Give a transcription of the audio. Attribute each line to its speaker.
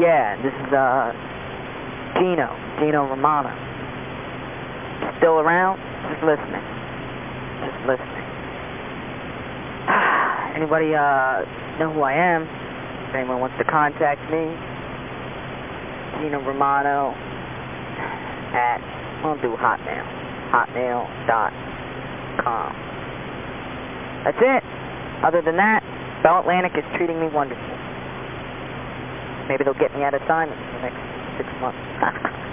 Speaker 1: Yeah, this is uh, Gino, Gino Romano. Still around? Just listening. Just listening. Anybody uh, know who I am? If anyone wants to contact me, Gino Romano at, I'll do Hotmail, hotmail.com. That's it. Other than that, Bell Atlantic is treating me wonderful. Maybe they'll get me out of assignment in the next six months.